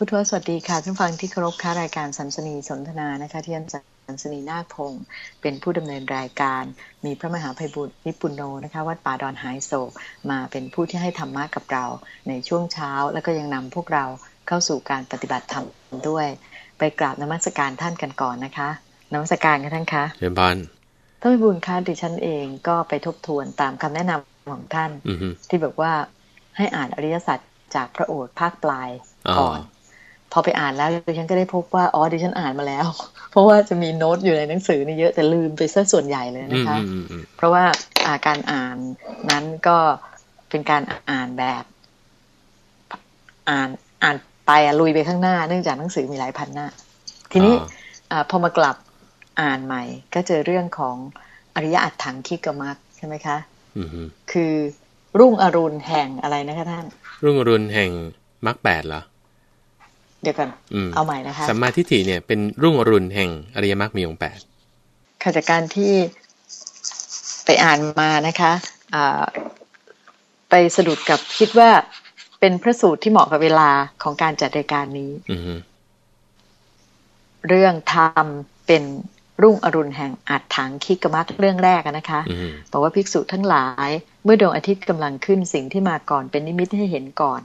พุทธวสวัสดีค่ะท่านฟังที่เคารพค่ารายการสัมสนีสนทนานะคะที่อาจารย์สนีนาคพงศ์เป็นผู้ดำเนินรายการ มีพระมหาภัยบุตรวิปุณโนนะคะวัดป่าดอนหายโศกมาเป็นผู้ที่ให้ธรรมะกับเราในช่วงเช้า แล้วก็ยังนำพวกเราเข้าสู่การปฏิบัติธรรมด้วย ไปกราบนมัสการท่านกันก่อนนะคะนมัสการกันท่านคะเชิญพานท่านพิบูลคะดิฉันเองก็ไปทบทวนตามคำแนะนำของท่านที่บอกว่าให้อ่านอริยสัจจากพระโอษฐ์ภาคปลายก่อนพ อไปอ่านแล้วดิฉันก็ได้พบว่าอ๋อดิฉันอ่านมาแล้ว เพราะว่าจะมีโน้ตอยู่ในหนังสือนี่เยอะแต่ลืมไปซะส่วนใหญ่เลยนะคะ เพราะว่าอาการอ่านนั้นก็เป็นการอ่านแบบ อ่านอ่านไปลุยไปข้างหน้า เนื่องจากหนังสือมีหลายพันหน้า ทีนี้อพอมากลับอ่านใหม่ ก็เจอเรื่องของอริยอัตถังคิกมักใช่ไหมคะคือรุ่งอรุณแห่งอะไรนะคะท่าน รุ่งอรุณแห่งมรรคแปดเหรอ เดี๋ยวกันเอาใหม่นะคะสัมมาทิฏฐิเนี่ยเป็นรุ่งอรุณแห่งอริยมรรคมีองค์แปดข้าจากการที่ไปอ่านมานะคะไปสะดุดกับคิดว่าเป็นพระสูตรที่เหมาะกับเวลาของการจัดรายการนี้เรื่องธรรมเป็นรุ่งอรุณแห่งอัดถังคิกมักเรื่องแรกนะคะบอกว่าภิกษุทั้งหลาย เมื่อดวงอาทิตย์กำลังขึ้นสิ่งที่มาก่อนเป็นนิมิตให้เห็นก่อน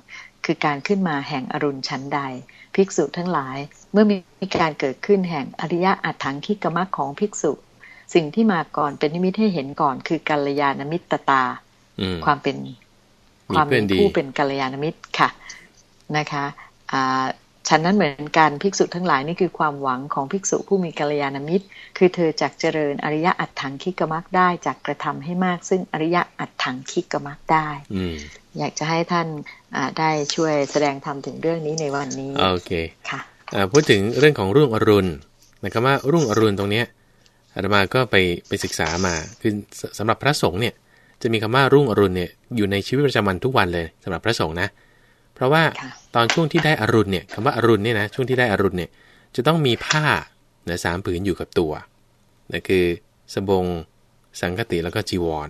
คือการขึ้นมาแห่งอรุณชั้นใด ภิกษุทั้งหลาย เมื่อมีการเกิดขึ้นแห่งอริยะอัตถังคิกมักของภิกษุ สิ่งที่มาก่อนเป็นนิมิตให้เห็นก่อน คือกัลยาณมิตรตาความเป็นความเป็นผู้เป็นกัลยาณมิตรค่ะนะคะฉันนั้นเหมือนกันภิกษุทั้งหลายนี่คือความหวังของภิกษุผู้มีกัลยาณมิตร คือเธอจักเจริญอริยะอัตถังคิกมักได้จากกระทำให้มาก ซึ่งอริยะอัตถังคิกมักได้อยากจะให้ท่าน ได้ช่วยแสดงธรรมถึงเรื่องนี้ในวันนี้โอเคค่ะพูดถึงเรื่องของรุ่งอรุณนะครับว่ารุ่งอรุณตรงเนี้ยอาตมาก็ไปไปศึกษามาคือสำหรับพระสงฆ์เนี่ยจะมีคำว่ารุ่งอรุณเนี่ยอยู่ในชีวิตประจำวันทุกวันเลยสำหรับพระสงฆ์นะ เพราะว่าตอนช่วงที่ได้อรุณเนี่ยคำว่าอรุณเนี่ยนะช่วงที่ได้อรุณเนี่ยจะต้องมีผ้าเนะสามผืนอยู่กับตัวนั่นคือสบง สังคติแล้วก็จีวร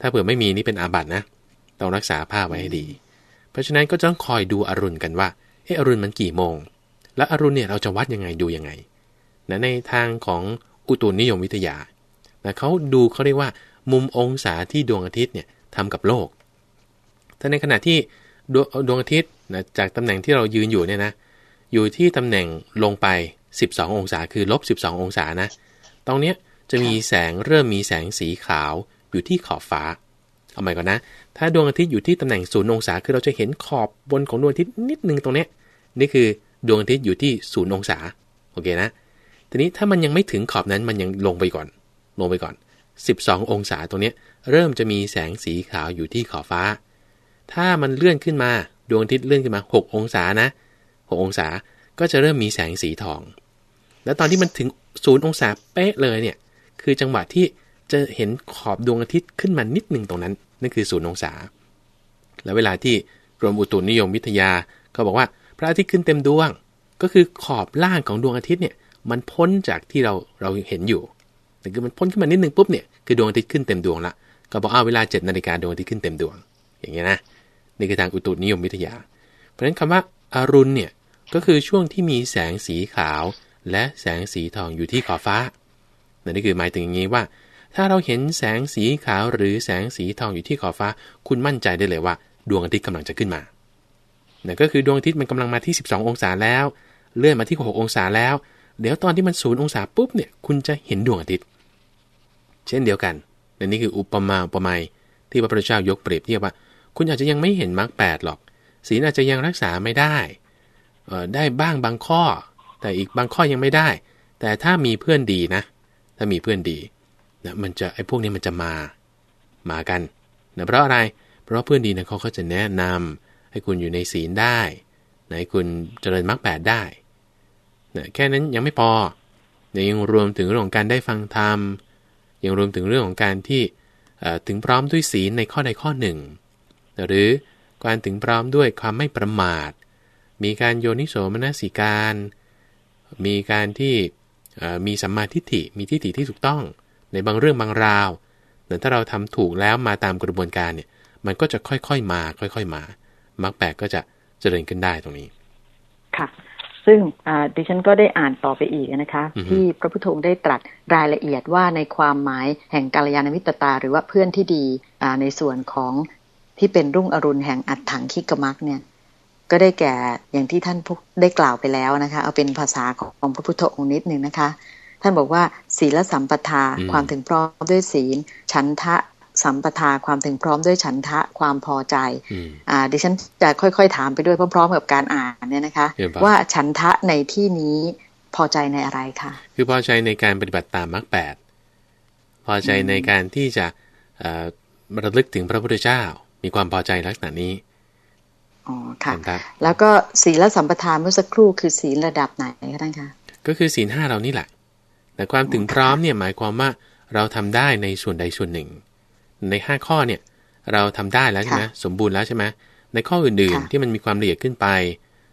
ถ้าเผื่อไม่มีนี่เป็นอาบัตินะต้องรักษาผ้าไว้ให้ดี เพราะฉะนั้นก็ต้องคอยดูอรุณกันว่าเอออรุณมันกี่โมง แล้วอรุณเนี่ยเราจะวัดยังไงดูยังไงนะในทางของอุตุนิยมวิทยานะเขาดูเขาเรียกว่า มุมองศาที่ดวงอาทิตย์เนี่ยทำกับโลก ถ้าในขณะที่ดวงดวงอาทิตย์นะจากตำแหน่งที่เรายืนอยู่เนี่ยนะ อยู่ที่ตำแหน่งลงไป 12 องศา คือลบ 12 องศานะ ตรงเนี้ยจะมีแสงเริ่มมีแสงสีขาวอยู่ที่ขอบฟ้า เอาใหม่ก่อนนะ ถ้าดวงอาทิตย์อยู่ที่ตำแหน่งศูนย์องศา คือเราจะเห็นขอบบนของดวงอาทิตย์นิดนึงตรงเนี้ยนี่คือดวงอาทิตย์อยู่ที่ศูนย์องศา โอเคนะ ทีนี้ถ้ามันยังไม่ถึงขอบนั้นมันยังลงไปก่อน ลงไปก่อน 12 องศาตรงนี้เริ่มจะมีแสงสีขาวอยู่ที่ขอบฟ้า ถ้ามันเลื่อนขึ้นมาดวงอาทิตย์เลื่อนขึ้นมา 6 องศานะ 6 องศา ก็จะเริ่มมีแสงสีทอง แล้วตอนที่มันถึงศูนย์องศาเป๊ะเลยเนี่ย คือจังหวะที่จะเห็นขอบดวงอาทิตย์ขึ้นมานิดหนึ่งตรงนั้น นั่นคือศูนย์องศา แล้วเวลาที่กรมอุตุนิยมวิทยาก็บอกว่าพระอาทิตย์ขึ้นเต็มดวง ก็คือขอบล่างของดวงอาทิตย์เนี่ยมันพ้นจากที่เราเราเห็นอยู่แต่คือมันพ้นขึ้นมานิดนึงปุ๊บเนี่ยคือดวงอาทิตย์ขึ้นเต็มดวงละก็บอกอ้าวเวลา7นาฬิกาดวงอาทิตย์ขึ้นเต็มดวง อย่างเงี้ยนะนี่คือทางอุตุนิยมวิทยา เพราะฉะนั้นคำว่าอารุณเนี่ยก็คือช่วงที่มีแสงสีขาว และแสงสีทองอยู่ที่ขอบฟ้านี่คือหมายถึงอย่างนี้ว่า ถ้าเราเห็นแสงสีขาวหรือแสงสีทองอยู่ที่ขอบฟ้า คุณมั่นใจได้เลยว่า ดวงอาทิตย์กำลังจะขึ้นมานี่ก็คือดวงอาทิตย์มันกำลังมาที่ 12 องศาแล้ว เลื่อนมาที่ 6 องศาแล้ว เดี๋ยวตอนที่มันศูนย์องศาปุ๊บเนี่ยคุณจะเห็นดวงอาทิตย์ เช่นเดียวกันนี่คืออุปมาอุปไมยที่พระพุทธเจ้ายกเปรียบเทียบว่า คุณอาจจะยังไม่เห็นมรรคแปดหรอกศีลอาจจะยังรักษาไม่ได้ได้บ้างบางข้อ แต่อีกบางข้อยังไม่ได้ แต่ถ้ามีเพื่อนดีนะ ถ้ามีเพื่อนดี นะมันจะไอ้พวกนี้มันจะมามากันนะเพราะอะไร เพราะเพื่อนดีนะเขาก็จะแนะนำให้คุณอยู่ในศีลได้ให้คุณเจริญมรรคแปดได้นะแค่นั้นยังไม่พอนะยังรวมถึงเรื่องของการได้ฟังธรรม ยังรวมถึงเรื่องของการที่ถึงพร้อมด้วยศีลในข้อใดข้อหนึ่ง หรือการถึงพร้อมด้วยความไม่ประมาท มีการโยนิโสมนสิการ มีการที่มีสัมมาทิฏฐิ มีทิฏฐิที่ถูกต้อง ในบางเรื่องบางราวแต่ถ้าเราทำถูกแล้วมาตามกระบวนการเนี่ยมันก็จะค่อยๆมา ค่อยๆมามรรคแปดก็จะเจริญขึ้นได้ตรงนี้ค่ะซึ่งดิฉันก็ได้อ่านต่อไปอีกนะคะ ที่พระพุทธองค์ได้ตรัสรายละเอียดว่าในความหมายแห่งกาลยานมิตรตา หรือว่าเพื่อนที่ดีในส่วนของที่เป็นรุ่งอรุณแห่งอัตถังคิกมักเนี่ย ก็ได้แก่อย่างที่ท่านได้กล่าวไปแล้วนะคะ เอาเป็นภาษาของพระพุทธองค์นิดหนึ่งนะคะ ท่านบอกว่าศีลสัมปทาความถึงพร้อมด้วยศีล ฉันทะสัมปทาความถึงพร้อมด้วยฉันทะความพอใจอ่าดิฉันจะค่อยๆ ถามไปด้วยพร้อมๆกับการอ่านเนี่ยนะคะ ว่าฉันทะในที่นี้พอใจในอะไรคะคือพอใจในการปฏิบัติตามมรรคแปดพอใจในการที่จะระลึกถึงพระพุทธเจ้า มีความพอใจลักษณะนี้อ๋อค่ะแล้วก็ศีลสัมปทานเมื่อสักครู่คือศีลระดับไหนคะท่านคะก็คือศีลห้าเรานี่แหละ แต่ความถึงพร้อมเนี่ยหมายความว่าเราทำได้ในส่วนใดส่วนหนึ่ง ในห้าข้อเนี่ยเราทำได้แล้วใช่ไหมสมบูรณ์แล้วใช่ไหมในข้ออื่นๆที่มันมีความละเอียดขึ้นไป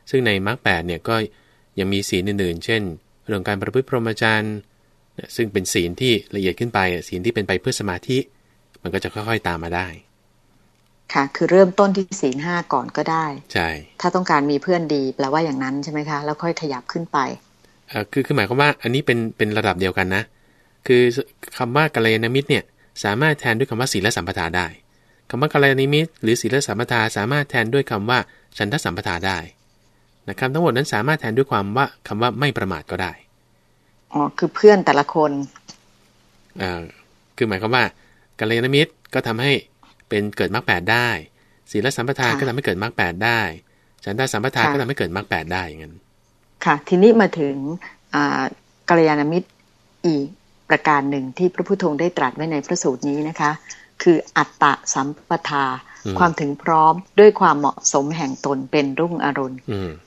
ซึ่งในมรรคแปดเนี่ยก็ยังมีศีลอื่นๆ เช่น เรื่องการประพฤติพรหมจรรย์ซึ่งเป็นศีลที่ละเอียดขึ้นไปศีลที่เป็นไปเพื่อสมาธิ มันก็จะค่อยๆตามมาได้ ค่ะ คือเริ่มต้นที่ศีลห้าก่อนก็ได้ ใช่ ถ้าต้องการมีเพื่อนดีแปลว่าอย่างนั้นใช่ไหมคะ แล้วค่อยขยับขึ้นไปอ่า คือคือหมายความว่าอันนี้เป็นเป็นระดับเดียวกันนะ คือคำว่ากัลยาณมิตรเนี่ยสามารถแทนด้วยคำว่าศีลสัมปทาได้คำว่ากัลยาณิมิตหรือศีลสัมปทาสามารถแทนด้วยคำว่าฉันทสัมปทาได้นะคำทั้งหมดนั้นสามารถแทนด้วยความว่าคำว่าไม่ประมาทก็ได้อ๋อคือเพื่อนแต่ละคนอ่าคือหมายความว่ากัลยาณมิตรก็ทำให้เป็นเกิดมรรคแปดได้ศีลสัมปทาก็ทำให้เกิดมรรคแปดได้ฉันทสัมปทาก็ทำให้เกิดมรรคแปดได้อย่างนั้น ค่ะ ทีนี้มาถึงกัลยาณมิตรอีกประการหนึ่งที่พระพุทธองค์ได้ตรัสไว้ในพระสูตรนี้นะคะ คืออัตตะสัมปทา ความถึงพร้อมด้วยความเหมาะสมแห่งตนเป็นรุ่งอรุณ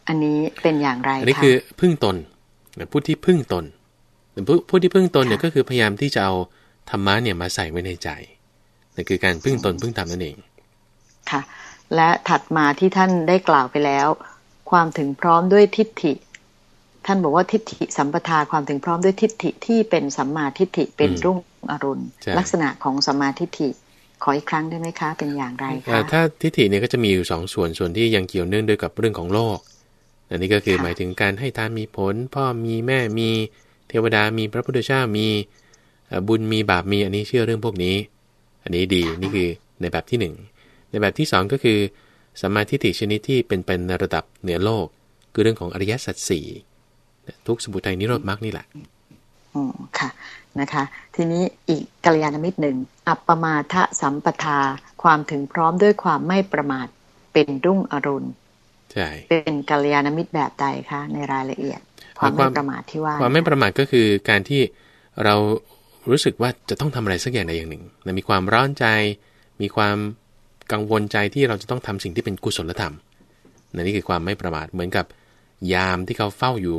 อันนี้เป็นอย่างไรคะอันนี้คือพึ่งตนผู้ที่พึ่งตนผู้ผู้ที่พึ่งตนเนี่ยก็คือพยายามที่จะเอาธรรมะเนี่ยมาใส่ไว้ในใจนั่นคือการพึ่งตนพึ่งธรรมนั่นเอง ค่ะ และถัดมาที่ท่านได้กล่าวไปแล้ว ความถึงพร้อมด้วยทิฏฐิ ท่านบอกว่าทิฏฐิสัมปทาความถึงพร้อมด้วยทิฏฐิที่เป็นสัมมาทิฏฐิเป็นรุ่งอรุณ ลักษณะของสัมมาทิฏฐิขออีกครั้งได้ไหมคะ เป็นอย่างไรคะถ้าทิฏฐิเนี่ยก็จะมีอยู่สองส่วนส่วนที่ยังเกี่ยวเนื่องด้วยกับเรื่องของโลก อันนี้ก็คือหมายถึงการให้ทานมีผล พ่อมีแม่มีเทวดามีพระพุทธเจ้ามีบุญมีบาปมีอันนี้เชื่อเรื่องพวกนี้ อันนี้ดีนี่คือในแบบที่หนึ่งในแบบที่สองก็คือสัมมาทิฏฐิชนิดที่เป็นเป็นระดับเหนือโลก คือเรื่องของอริยสัจสี่ ทุกสมุทัยนิโรธมรรคนี่แหละอ๋อค่ะนะคะ ทีนี้อีกกัลยาณมิตรหนึ่งอัปปมาทะสัมปทาความถึงพร้อมด้วยความไม่ประมาทเป็นรุ่งอรุณใช่เป็นกัลยาณมิตรแบบใดคะในรายละเอียด ความไม่ประมาทที่ว่า ความไม่ประมาทก็คือการที่เรารู้สึกว่าจะต้องทำอะไรสักอย่างใดอย่างหนึ่งมีความร้อนใจ มีความกังวลใจที่เราจะต้องทำสิ่งที่เป็นกุศลธรรมนี่คือความไม่ประมาทเหมือนกับยามที่เขาเฝ้าอยู่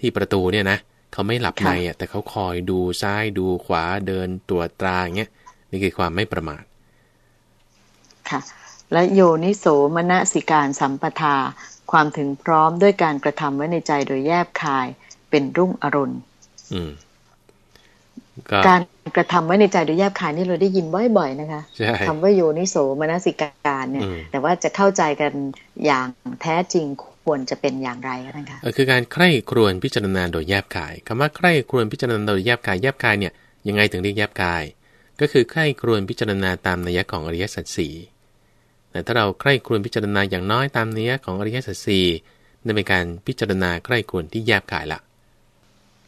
ที่ประตูเนี่ยนะเขาไม่หลับในอะแต่เขาคอยดูซ้ายดูขวาเดินตรวจตราอย่างเงี้ยนี่คือความไม่ประมาท ค่ะ และโยนิโสมณสิการสัมปทา ความถึงพร้อมด้วยการกระทำไว้ในใจโดยแยบคายเป็นรุ่งอรุณการกระทำไว้ในใจโดยแยบคายนี่เราได้ยินบ่อยๆนะคะคำว่าโยนิโสมนสิการเนี่ย แต่ว่าจะเข้าใจกันอย่างแท้จริง ควรจะเป็นอย่างไรคะท่านคะคือการใคร่ครวญพิจารณาโดยแยบกายคำว่าใคร่ครวญพิจารณาโดยแยบกายแยบกายเนี่ยยังไงถึงเรียกแยบกาย ก็คือใคร่ครวญพิจารณาตามนัยของอริยสัจสี่แต่ถ้าเราใคร่ครวญพิจารณาอย่างน้อยตามนัยของอริยสัจสี่นั่นเป็นการพิจารณาใคร่ครวญที่แยบกายละ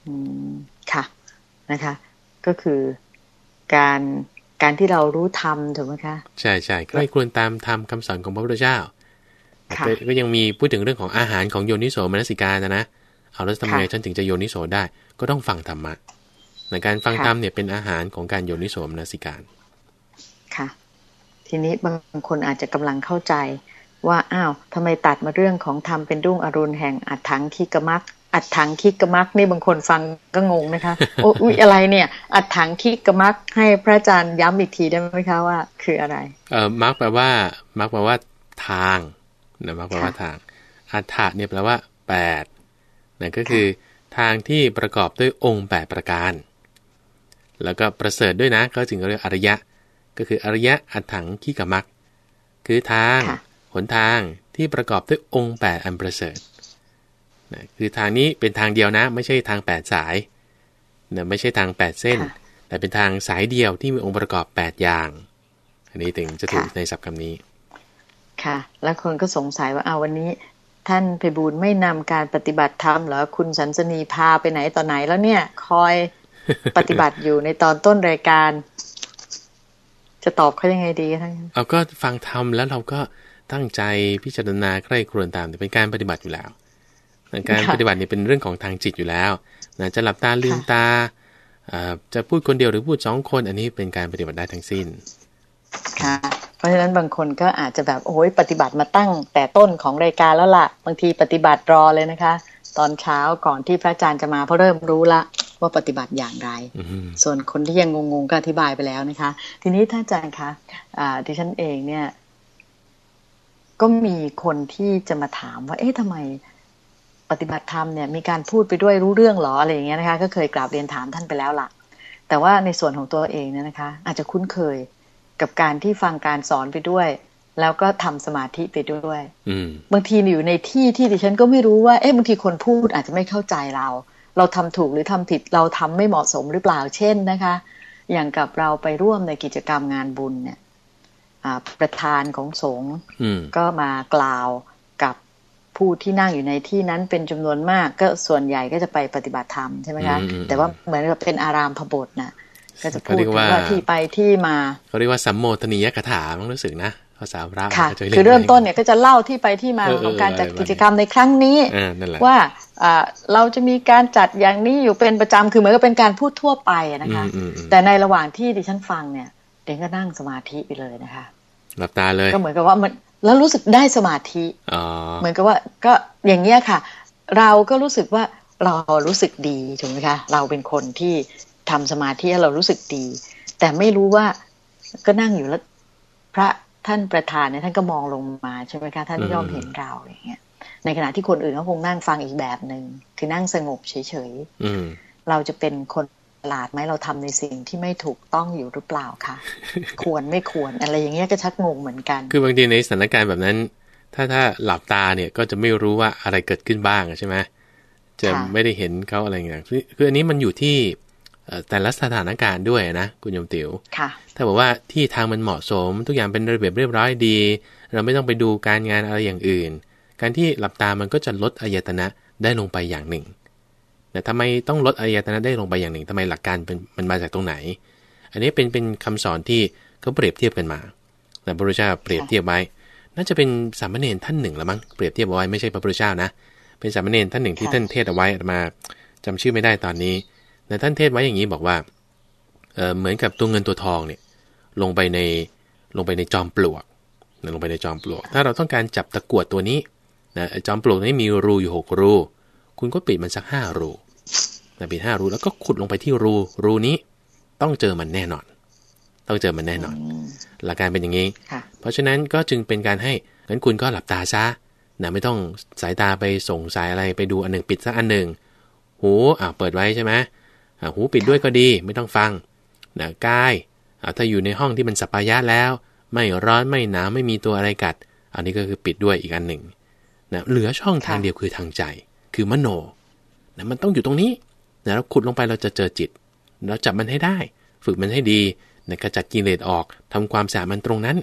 อืมค่ะนะคะ ก็คือการการที่เรารู้ธรรมถูกไหมคะ ใช่ใช่ใคร่ครวญตามธรรมคาสอนของพระพุทธเจ้า ก็ยังมีพูดถึงเรื่องของอาหารของโยนิโสมนสิการนะนะเอาแล้วทำไงฉันถึงจะโยนิโสได้ ก็ต้องฟังธรรมะในการฟังธรรมเนี่ยเป็นอาหารของการโยนิโสมนสิการ ค่ะ ทีนี้บางคนอาจจะกำลังเข้าใจว่าอ้าวทำไมตัดมาเรื่องของธรรมเป็นรุ่งอรุณแห่งอัดถังคิกมักอัดถังคิกมักนี่บางคนฟังก็งงนะคะ โอ้ยอะไรเนี่ย อัดถังคิกมักให้พระอาจารย์ย้ำอีกทีได้ไหมคะว่า คืออะไร เออมักแปลว่า มักแปลว่า ทาง นะมาแปลว่าทางอัฏฐะเนี่ยแปลว่าแปดนั่นก็คือทางที่ประกอบด้วยองค์แปดประการ แล้วก็ประเสริฐด้วยนะก็จึงเรียกอริยะ ก็คืออริยะอัฏถังขีกมักคือทางหนทางที่ประกอบด้วยองค์แปดอันประเสริฐนะคือทางนี้เป็นทางเดียวนะ ไม่ใช่ทางแปดสายนะไม่ใช่ทางแปดเส้น แต่เป็นทางสายเดียวที่มีองค์ประกอบแปดอย่าง อันนี้ถึงจะถูกในศัพท์คำนี้ ค่ะ แล้วคนก็สงสัยว่าเอาวันนี้ ท่านไปบูลไม่นำการปฏิบัติธรรมเหรอคุณสันสนีพาไปไหนต่อไหนแล้วเนี่ย คอยปฏิบัติอยู่ในตอนต้นรายการ จะตอบเขายังไงดีท่านเอาก็ฟังธรรมแล้วเราก็ตั้งใจพิจารณาใคร่ครวญตามเป็นการปฏิบัติอยู่แล้วการปฏิบัติเนี่ยเป็นเรื่องของทางจิตอยู่แล้วนะจะหลับตาลืมตาจะพูดคนเดียวหรือพูดสองคน อันนี้เป็นการปฏิบัติได้ทั้งสิ้น ค่ะเพ ราะฉะนั้นบางคนก็อาจจะแบบโอ้ยปฏิบัติมาตั้ง แต่ต้นของรายการแล้วล่ะ บางทีปฏิบัติรอเลยนะคะ ตอนเช้าก่อนที่พระอาจารย์จะมาเพราะเริ่มรู้ละว่าปฏิบัติอย่างไร ส่วนคนที่ยังงงๆก็อธิบายไปแล้วนะคะ ทีนี้ท่านอาจารย์คะะดิฉันเองเนี่ย ก็มีคนที่จะมาถามว่า เอ๊ะทำไมปฏิบัติธรรมเนี่ยมีการพูดไปด้วยรู้เรื่องหรออะไรอย่างเงี้ยนะคะ ก็เคยกราบเรียนถามท่านไปแล้วล่ะ แต่ว่าในส่วนของตัวเองเนี่ยนะคะ อาจจะคุ้นเคย กับการที่ฟังการสอนไปด้วย แล้วก็ทำสมาธิไปด้วยบางทีอยู่ในที่ที่ดิฉันก็ไม่รู้ว่าเอ๊ะบางทีคนพูดอาจจะไม่เข้าใจเรา เราทำถูกหรือทำผิดเราทำไม่เหมาะสมหรือเปล่าเช่นนะคะ อย่างกับเราไปร่วมในกิจกรรมงานบุญเนี่ยประธานของสงฆ์ก็มากล่าวผู้ที่นั่งอยู่ในที่นั้นเป็นจำนวนมากก็ส่วนใหญ่ก็จะไปปฏิบัติธรรมใช่ไหมคะแต่ว่าเหมือนกับเป็นอารามพบทนะ ก็จะพูดถึงว่าที่ไปที่มาเขาเรียกว่าสัมโมทนียกถามั้งรู้สึกนะภาษาพระค่ะคือเริ่มต้นเนี่ยก็จะเล่าที่ไปที่มาของการจัดกิจกรรมในครั้งนี้ว่าเราจะมีการจัดอย่างนี้อยู่เป็นประจำคือเหมือนกับเป็นการพูดทั่วไปนะคะ แต่ในระหว่างที่ดิฉันฟังเนี่ยเด็กก็นั่งสมาธิไปเลยนะคะ หลับตาเลยก็เหมือนกับว่ามันแล้วรู้สึกได้สมาธิเหมือนกับว่าก็อย่างเงี้ยค่ะ เราก็รู้สึกว่าเรารู้สึกดีถูกไหมคะ เราเป็นคนที่ ทำสมาธิเรารู้สึกดี แต่ไม่รู้ว่าก็นั่งอยู่แล้ว พระท่านประธานเนี่ยท่านก็มองลงมาใช่ไหมคะท่านย่อมเห็นเราอย่างเงี้ย ในขณะที่คนอื่นเขาคงนั่งฟังอีกแบบหนึ่งคือนั่งสงบเฉยๆเราจะเป็นคนลาดไหมเราทำในสิ่งที่ไม่ถูกต้องอยู่หรือเปล่าคะควรไม่ควรอะไรอย่างเงี้ยก็ชักงงเหมือนกัน คือบางทีในสถานการณ์แบบนั้น ถ้าถ้าหลับตาเนี่ยก็จะไม่รู้ว่าอะไรเกิดขึ้นบ้างใช่ไหมจะไม่ได้เห็นเขาอะไรอย่างเงี้ยคืออันนี้มันอยู่ที่ แต่ละสถานการณ์ด้วยนะคุณยมติว๋วถ้าบอกว่าที่ทางมันเหมาะสม ทุกอย่างเป็นระเบียบเรียบร้อยดี เราไม่ต้องไปดูการงานอะไรอย่างอื่น การที่หลับตามันก็จะลดอายตนะได้ลงไปอย่างหนึ่ง แต่ทำไมต้องลดอายตนะได้ลงไปอย่างหนึ่งทำไมหลักการเป็นมันมาจากตรงไหน อันนี้เป็นเป็นคำสอนที่เขาเปรียบเทียบกันมาแต่พระพุทธเจ้าเปรียบเทียบไว้ น่าจะเป็นสามเณรท่านหนึ่งละมั้งเปรียบเทียบเอาไว้ไม่ใช่พระพุทธเจ้านะ เป็นสามเณรท่านหนึ่งที่ท่านเทศเอาไว้มาจำชื่อไม่ได้ตอนนี้ แต่ท่านเทศไว้อย่างนี้บอกว่าเเหมือนกับตัวเงินตัวทองเนี่ยลงไปในลงไปในจอมปลวกลงไปในจอมปลวก ถ้าเราต้องการจับตะกวดตัวนี้นะจอมปลวกนี้มีรูอยู่หกรูคุณก็ปิดมันสักห้ารูนะปิดห้ารูแล้วก็ขุดลงไปที่รูรูนี้ต้องเจอมันแน่นอน ต้องเจอมันแน่นอน หลักการเป็นอย่างนี้ เพราะฉะนั้นก็จึงเป็นการให้งั้นคุณก็หลับตาซะนะไม่ต้องสายตาไปส่งสายอะไรไปดูอันหนึ่งปิดสักอันหนึ่งหูอ่าเปิดไว้ใช่ไหม หูปิดด้วยก็ดีไม่ต้องฟังนะกายถ้าอยู่ในห้องที่มันสัปายะแล้ว ไม่ร้อนไม่หนาวไม่มีตัวอะไรกัด อันนี้ก็คือปิดด้วยอีกอันหนึ่งนะเหลือช่องทางเดียวคือทางใจ คือมโนนะมันต้องอยู่ตรงนี้นะเราขุดลงไปเราจะเจอจิต เราจับมันให้ได้ ฝึกมันให้ดีนะกระจัดกิเลสออกทำความสะอาดมันตรงนั้น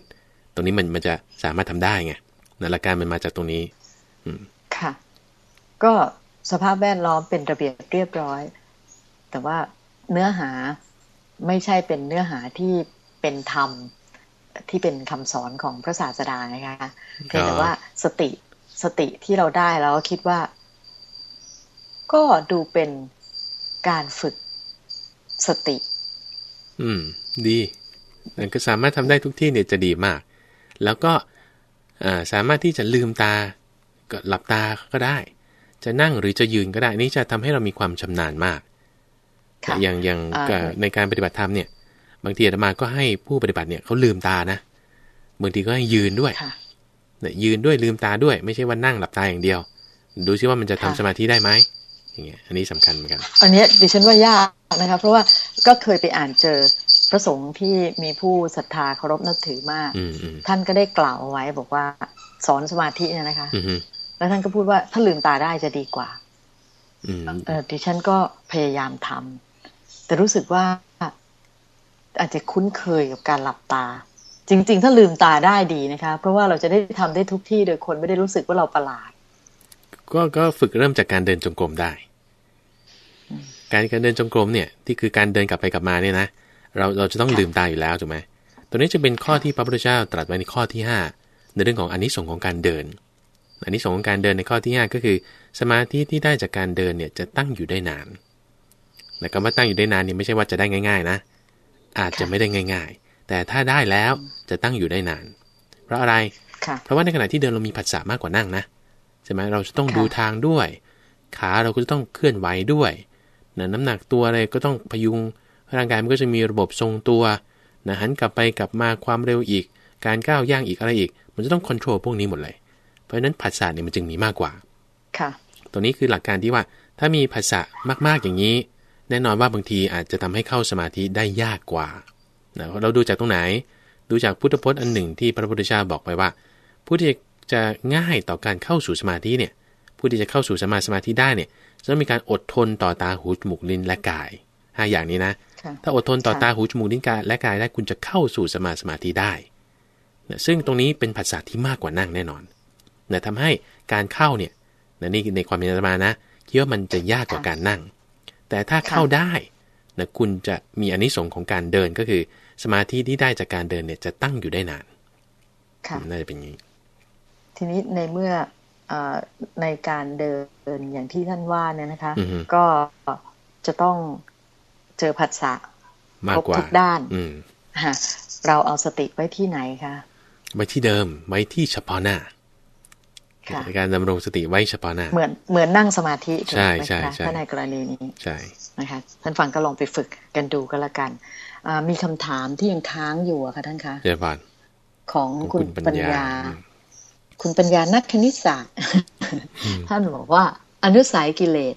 ตรงนี้มันมันจะสามารถทำได้ไงนะหลักการมันมาจากตรงนี้ อืค่ะ ก็สภาพแวดล้อมเป็นระเบียบเรียบร้อย แต่ว่าเนื้อหาไม่ใช่เป็นเนื้อหาที่เป็นธรรมที่เป็นคำสอนของพระศาสดาไงคะเพียงแต่ว่าสติสติที่เราได้เราก็คิดว่า ก็ดูเป็นการฝึกสติ อืม ดีมันก็สามารถทำได้ทุกที่เนี่ยจะดีมาก แล้วก็สามารถที่จะลืมตาก็หลับตาก็ได้ จะนั่งหรือจะยืนก็ได้นี่จะทำให้เรามีความชำนาญมาก อย่างอย่างในการปฏิบัติธรรมเนี่ย บางทีอาตมาก็ให้ผู้ปฏิบัติเนี่ยเขาลืมตานะบางทีก็ให้ยืนด้วยเนี่ยยืนด้วยลืมตาด้วย ไม่ใช่ว่านั่งหลับตาอย่างเดียว ดูซิว่ามันจะทำสมาธิได้ไหมอย่างเงี้ยอันนี้สำคัญเหมือนกัน อันนี้ดิฉันว่ายากนะคะเพราะว่าก็เคยไปอ่านเจอพระสงฆ์ที่มีผู้ศรัทธาเคารพนับถือมาก ท่านก็ได้กล่าวเอาไว้บอกว่าสอนสมาธิเนี่ยนะคะแแล้วท่านก็พูดว่าถ้าลืมตาได้จะดีกว่าอืมเออดิฉันก็พยายามทำ แต่รู้สึกว่าอาจจะคุ้นเคยกับการหลับตา จริง ๆ ถ้าลืมตาได้ดีนะคะ เพราะว่าเราจะได้ทำได้ทุกที่โดยคนไม่ได้รู้สึกว่าเราประหลาด ก็ก็ฝึกเริ่มจากการเดินจงกรมได้ การการเดินจงกรมเนี่ย ที่คือการเดินกลับไปกลับมาเนี่ยนะเราเราจะต้องลืมตาอยู่แล้วถูกไหมตัวนี้จะเป็นข้อที่พระพุทธเจ้าตรัสไว้ในข้อที่ 5 ในเรื่องของอนนิสงส์ของการเดินอนนิสงส์ของการเดินในข้อที่ 5 ก็คือ สมาธิที่ได้จากการเดินเนี่ยจะตั้งอยู่ได้นาน แต่คำว่าตั้งอยู่ได้นานเนี่ยไม่ใช่ว่าจะได้ง่าย ๆ นะ อาจจะไม่ได้ง่าย ๆ แต่ถ้าได้แล้วจะตั้งอยู่ได้นาน เพราะอะไรค่ะเพราะว่าในขณะที่เดินเรามีผัสสะมากกว่านั่งนะใช่ไหมเราจะต้องค่ะดูทางด้วย ขาเราก็จะต้องเคลื่อนไหวด้วยนะน้ำหนักตัวอะไรก็ต้องพยุง ร่างกายมันก็จะมีระบบทรงตัวนะหันกลับไปกลับมาความเร็วอีก การก้าวย่างอีกอะไรอีก มันจะต้องควบคุมพวกนี้หมดเลย เพราะฉะนั้นผัสสะเนี่ยมันจึงมีมากกว่า ค่ะ ตัวนี้คือหลักการที่ว่า ถ้ามีผัสสะมากๆอย่างนี้ แน่นอนว่าบางทีอาจจะทำให้เข้าสมาธิได้ยากกว่านะเราดูจากตรงไหน ดูจากพุทธพจน์อันหนึ่งที่พระพุทธเจ้าบอกไปว่า ผู้ที่จะง่ายต่อการเข้าสู่สมาธิเนี่ย ผู้ที่จะเข้าสู่สมาสมาธิได้เนี่ยจะต้องมีการอดทนต่อตาหูจมูกลิ้นและกายห้าอย่างนี้นะค่ะถ้าอดทนต่อค่ะตาหูจมูกลิ้นกายและกายได้คุณจะเข้าสู่สมาสมาธิได้นะซึ่งตรงนี้เป็นภาษาที่มากกว่านั่งแน่นอนนะทำให้การเข้าเนี่ยนะนี่ในความเป็นอาตมานะคิดว่ามันจะยากกว่าการนั่ง แต่ถ้าเข้าได้นะคุณจะมีอานิสงส์ของการเดินก็คือ สมาธิที่ได้จากการเดินเนี่ยจะตั้งอยู่ได้นาน ค่ะน่าจะเป็นอย่างนี้ ทีนี้ในเมื่อเออในการเดินอย่างที่ท่านว่าเนี่ยนะคะอือฮึก็จะต้องเจอผัสสะมากกว่าครบทุกด้านอืมฮะเราเอาสติไว้ที่ไหนคะไว้ที่เดิม ไว้ที่เฉพาะหน้าค่ะ ในการดำรงสติไว้เฉพาะหน้า เหมือนเหมือนนั่งสมาธิถูกใช่ไหมใช่คะใช่ถ้าในกรณีนี้ใช่นะคะท่านฟังก็ลองไปฝึกกันดูก็แล้วกันอ่ามีคำถามที่ยังค้างอยู่อะค่ะท่านคะเจ้าพานของของคุคุณณปัปัญญญาญา คุณปัญญานักคณิตศาสตร์อืมท่านบอกว่า อนุสัยกิเลส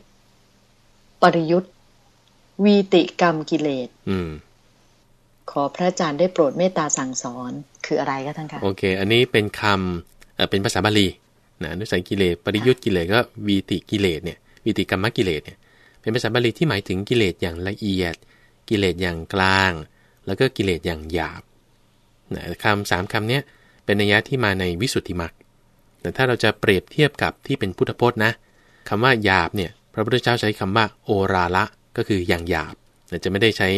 ปริยุทธ์วีติกรรมกิเลสอืมขอพระอาจารย์ได้โปรดเมตตาสั่งสอนคืออะไรคะท่านคะโอเค อันนี้เป็นคำเอ่อเป็นภาษาบาลี นะอนุสัยกิเลสปริยุทธ์กิเลสก็วีติกิเลสเนี่ยวีติกรรมกิเลสเนี่ยเป็นภาษาบาลีที่หมายถึงกิเลสอย่างละเอียด กิเลสอย่างกลาง แล้วก็กิเลสอย่างหยาบนะคำสามคำเนี้ยเป็นนัยยะที่มาในวิสุทธิมรรคแต่ถ้าเราจะเปรียบเทียบกับที่เป็นพุทธพจน์นะคำว่าหยาบเนี่ยพระพุทธเจ้าใช้คำว่าโอราละก็คืออย่างหยาบแต่จะไม่ได้ใช้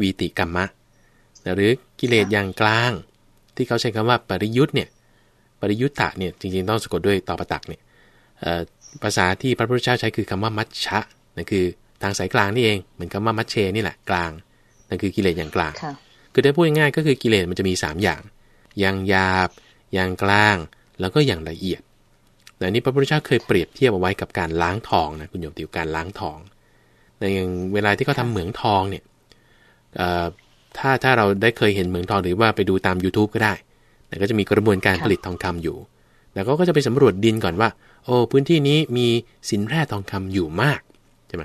วีติกรรมะ หรือกิเลสอย่างกลาง ที่เขาใช้คำว่าปริยุทธ์เนี่ย ปริยุทธะเนี่ยจริงๆต้องสะกดด้วยตอประตักเนี่ยเอ่อภาษาที่พระพุทธเจ้าใช้คือคำว่ามัชชะนั่นคือทางสายกลางนี่เองเหมือนคำว่ามัชเชนี่แหละกลางนั่นคือกิเลสอย่างกลางค่ะคือถ้าพูดง่ายๆก็คือกิเลสมันจะมี 3 อย่าง อย่างหยาบ อย่างกลาง แล้วก็อย่างละเอียดแต่อันนี้พระพุทธเจ้าเคยเปรียบเทียบเอาไว้กับการล้างทองนะคุณโยมติวการล้างทองในอย่างเวลาที่เขาทำเหมืองทองเนี่ยเอ่อถ้าถ้าเราได้เคยเห็นเหมืองทองหรือว่าไปดูตาม YouTube ก็ได้ แต่ก็จะมีกระบวนการค่ะผลิตทองคำอยู่แล้วก็ก็จะไปสำรวจดินก่อนว่า โอ้พื้นที่นี้มีสินแร่ทองคำอยู่มากใช่ไหม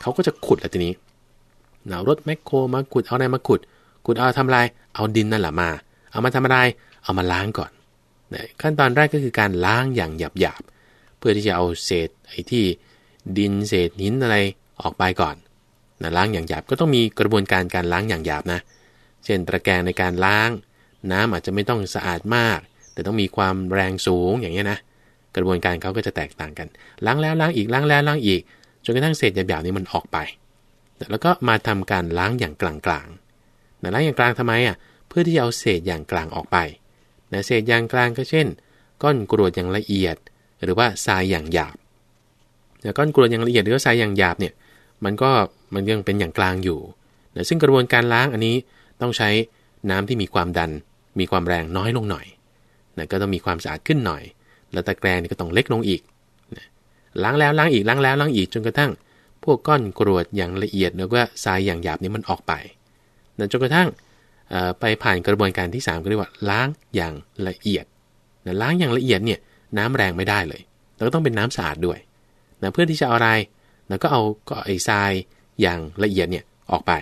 เขาก็จะขุดแล้วทีนี้เอารถแมคโครมาขุดเอาอะไรมาขุด ขุดเอาทำอะไรเอาดินนั่นแหละมา เอามาทำอะไรเอามาล้างก่อนนะขั้นตอนแรกก็คือการล้างอย่างหยาบๆเพื่อที่จะเอาเศษไอ้ที่ดินเศษหินอะไรออกไปก่อนนะล้างอย่างหยาบก็ต้องมีกระบวนการการล้างอย่างหยาบนะ เช่นตะแกรงในการล้าง น้ำอาจจะไม่ต้องสะอาดมาก แต่ต้องมีความแรงสูงอย่างเงี้ยนะ กระบวนการเขาก็จะแตกต่างกัน ล้างแล้วล้างอีกล้างแล้วล้างอีก จนกระทั่งเศษหยาบๆนี้มันออกไป แล้วก็มาทำการล้างอย่างกลางๆนะล้างอย่างกลางทำไมอะ เพื่อที่จะเอาเศษอย่างกลางออกไปนะเศษอย่างกลางก็เช่น ก้อนกรวดอย่างละเอียด หรือว่าทรายอย่างหยาบนะก้อนกรวดอย่างละเอียดหรือว่าทรายอย่างหยาบเนี่ย มันก็มันยังเป็นอย่างกลางอยู่นะซึ่งกระบวนการล้างอันนี้ต้องใช้น้ำที่มีความดัน มีความแรงน้อยลงหน่อยนะก็ต้องมีความสะอาดขึ้นหน่อย แล้วตะแกรงนี่ก็ต้องเล็กลงอีกนะล้างแล้วล้างอีกล้างแล้วล้างอีกจนกระทั่ง พวกก้อนกรวดอย่างละเอียดแล้วก็ทรายอย่างหยาบนี้มันออกไปนะจนกระทั่งไปผ่านกระบวนการที่ 3 ก็เรียกว่าล้างอย่างละเอียดนะล้างอย่างละเอียดเนี่ยน้ำแรงไม่ได้เลยแล้วก็ต้องเป็นน้ำสะอาดด้วยนะเพื่อที่จะเอาอะไรนะก็เอาก็ไอ้ทรายอย่างละเอียดเนี่ยออกไป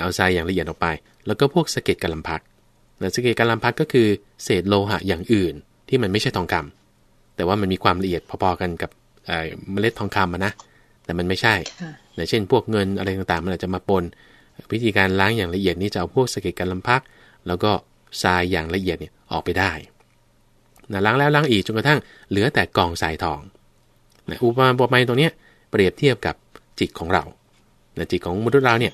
เอาทรายอย่างละเอียดออกไป แล้วก็พวกสะเก็ดกระลำพัก นะสะเก็ดกระลำพักก็คือเศษโลหะอย่างอื่นที่มันไม่ใช่ทองคำแต่ว่ามันมีความละเอียดพอๆกันกับเมล็ดทองคำนะ แต่มันไม่ใช่แต่เช่น พวกเงินอะไรต่างๆ มันอาจจะมาปน วิธีการล้างอย่างละเอียดนี้จะเอาพวกสะเก็ดกันลำพักแล้วก็ทรายอย่างละเอียดเนี่ยออกไปได้นะล้างแล้วล้างอีกจนกระทั่งเหลือแต่กองทรายทองนะอุปมาอุปไมยตรงนี้เปรียบเทียบกับจิตของเรานะจิตของมนุษย์เราเนี่ย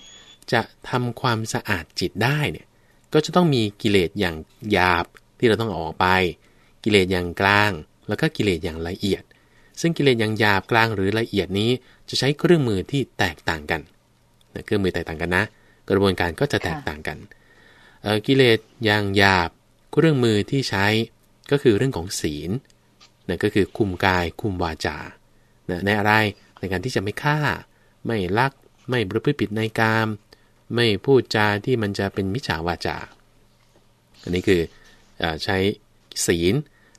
จะทำความสะอาดจิตได้เนี่ย ก็จะต้องมีกิเลสอย่างหยาบที่เราต้องออกไป กิเลสอย่างกลาง แล้วก็กิเลสอย่างละเอียด ซึ่งกิเลสอย่างหยาบกลางหรือละเอียดนี้จะใช้เครื่องมือที่แตกต่างกันเครื่องมือแตกต่างกันนะ กระบวนการก็จะแตกต่างกันกิเลสอย่างหยาบเครื่องมือที่ใช้ก็คือเรื่องของศีลนะก็คือคุมกายคุมวาจาในอะไรในการที่จะไม่ฆ่า ไม่ลักไม่ประพฤติผิดในกาม ไม่พูดจาที่มันจะเป็นมิจฉาวาจา อันนี้คืออใช้ศีล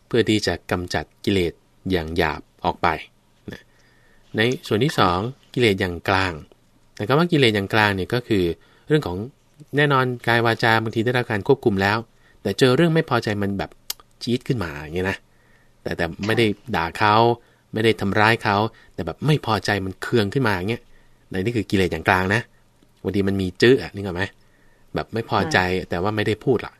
เพื่อที่จะกำจัดกิเลสอย่างหยาบออกไป ในส่วนที่ 2 กิเลสอย่างกลาง แต่คำว่ากิเลสอย่างกลางเนี่ยก็คือเรื่องของแน่นอนกายวาจาบางทีได้รับการควบคุมแล้ว แต่เจอเรื่องไม่พอใจมันแบบจี๊ดขึ้นมาอย่างเงี้ยนะ แต่แต่ไม่ได้ด่าเขาไม่ได้ทำร้ายเขา แต่แบบไม่พอใจมันเคืองขึ้นมาอย่างเงี้ยในนี่คือกิเลสอย่างกลางนะ บางทีมันมีจื้ออะนี่ก็ไหมแบบไม่พอใจแต่ว่าไม่ได้พูดล่ะ